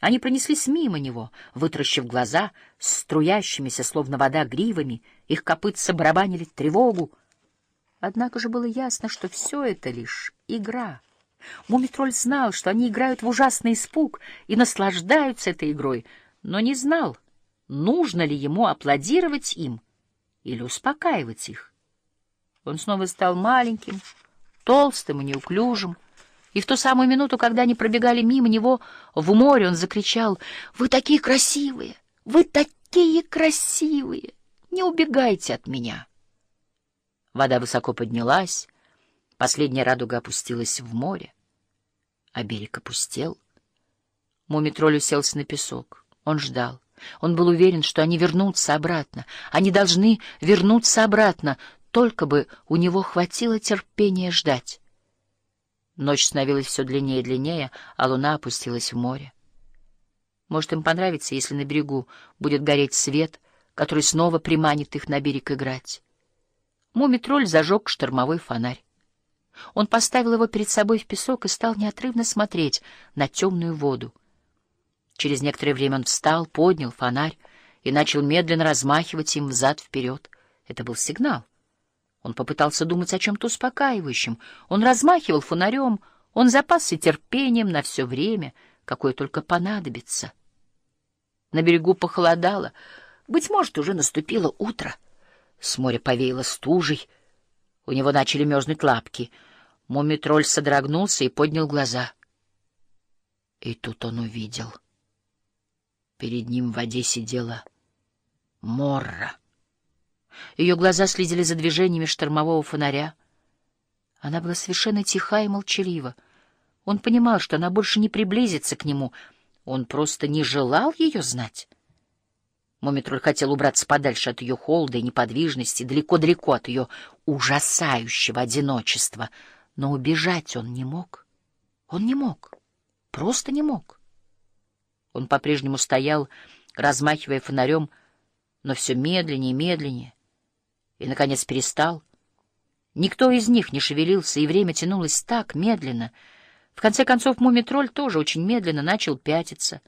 Они пронеслись мимо него, вытаращив глаза, струящимися, словно вода, гривами, их копытца барабанили тревогу. Однако же было ясно, что все это лишь игра. Мумитроль знал, что они играют в ужасный испуг и наслаждаются этой игрой, но не знал, нужно ли ему аплодировать им или успокаивать их. Он снова стал маленьким, толстым и неуклюжим, и в ту самую минуту, когда они пробегали мимо него в море, он закричал «Вы такие красивые! Вы такие красивые! Не убегайте от меня!» Вода высоко поднялась, последняя радуга опустилась в море, а берег опустел. Мумитроль уселся на песок. Он ждал. Он был уверен, что они вернутся обратно. Они должны вернуться обратно, только бы у него хватило терпения ждать. Ночь становилась все длиннее и длиннее, а луна опустилась в море. Может, им понравится, если на берегу будет гореть свет, который снова приманит их на берег играть. Мумитроль зажег штормовой фонарь. Он поставил его перед собой в песок и стал неотрывно смотреть на темную воду. Через некоторое время он встал, поднял фонарь и начал медленно размахивать им взад-вперед. Это был сигнал. Он попытался думать о чем-то успокаивающем. Он размахивал фонарем, он запасся терпением на все время, какое только понадобится. На берегу похолодало. Быть может, уже наступило утро. С моря повеяло стужей. У него начали мерзнуть лапки. Мумитроль содрогнулся и поднял глаза. И тут он увидел. Перед ним в воде сидела Морра. Ее глаза следили за движениями штормового фонаря. Она была совершенно тиха и молчалива. Он понимал, что она больше не приблизится к нему. Он просто не желал ее знать. Мумитроль хотел убраться подальше от ее холода и неподвижности, далеко-далеко от ее ужасающего одиночества. Но убежать он не мог. Он не мог. Просто не мог. Он по-прежнему стоял, размахивая фонарем, но все медленнее и медленнее и, наконец, перестал. Никто из них не шевелился, и время тянулось так медленно. В конце концов, мумитроль тоже очень медленно начал пятиться.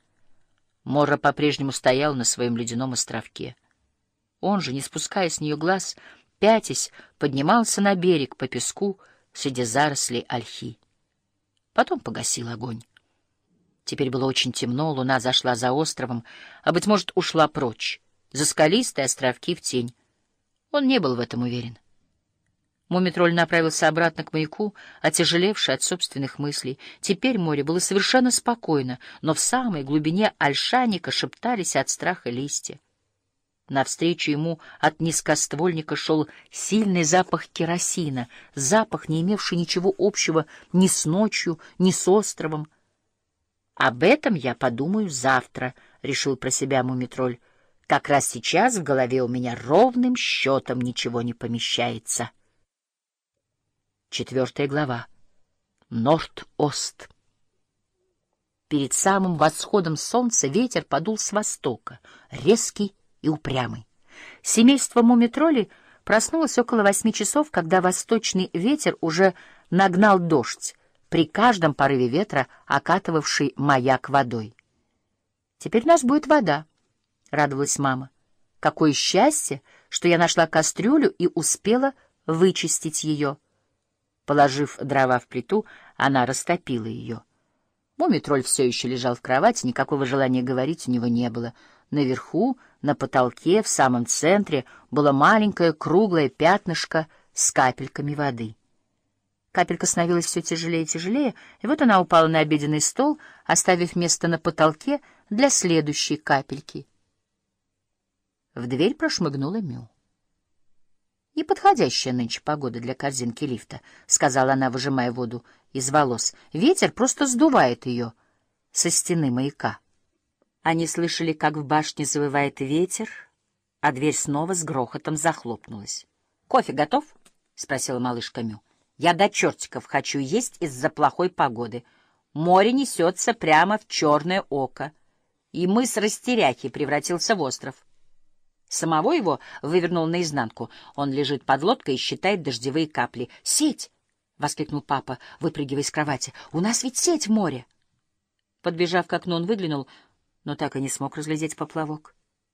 Морра по-прежнему стоял на своем ледяном островке. Он же, не спуская с нее глаз, пятясь, поднимался на берег по песку среди зарослей ольхи. Потом погасил огонь. Теперь было очень темно, луна зашла за островом, а, быть может, ушла прочь, за скалистые островки в тень. Он не был в этом уверен. Мумитроль направился обратно к маяку, отяжелевший от собственных мыслей. Теперь море было совершенно спокойно, но в самой глубине альшаника шептались от страха листья. Навстречу ему от низкоствольника шел сильный запах керосина, запах, не имевший ничего общего ни с ночью, ни с островом. «Об этом я подумаю завтра», — решил про себя Мумитроль. Как раз сейчас в голове у меня ровным счетом ничего не помещается. Четвертая глава. Норд-Ост. Перед самым восходом солнца ветер подул с востока, резкий и упрямый. Семейство мумитроли проснулось около восьми часов, когда восточный ветер уже нагнал дождь, при каждом порыве ветра окатывавший маяк водой. Теперь у нас будет вода. — радовалась мама. «Какое счастье, что я нашла кастрюлю и успела вычистить ее». Положив дрова в плиту, она растопила ее. Мумитроль все еще лежал в кровати, никакого желания говорить у него не было. Наверху, на потолке, в самом центре, было маленькое круглое пятнышко с капельками воды. Капелька становилась все тяжелее и тяжелее, и вот она упала на обеденный стол, оставив место на потолке для следующей капельки. В дверь прошмыгнула Мю. «Неподходящая нынче погода для корзинки лифта», — сказала она, выжимая воду из волос. «Ветер просто сдувает ее со стены маяка». Они слышали, как в башне завывает ветер, а дверь снова с грохотом захлопнулась. «Кофе готов?» — спросила малышка Мю. «Я до чертиков хочу есть из-за плохой погоды. Море несется прямо в черное око, и мыс Растеряхи превратился в остров». Самого его вывернул наизнанку. Он лежит под лодкой и считает дождевые капли. «Сеть!» — воскликнул папа, выпрыгивая из кровати. «У нас ведь сеть в море!» Подбежав к окну, он выглянул, но так и не смог разглядеть поплавок.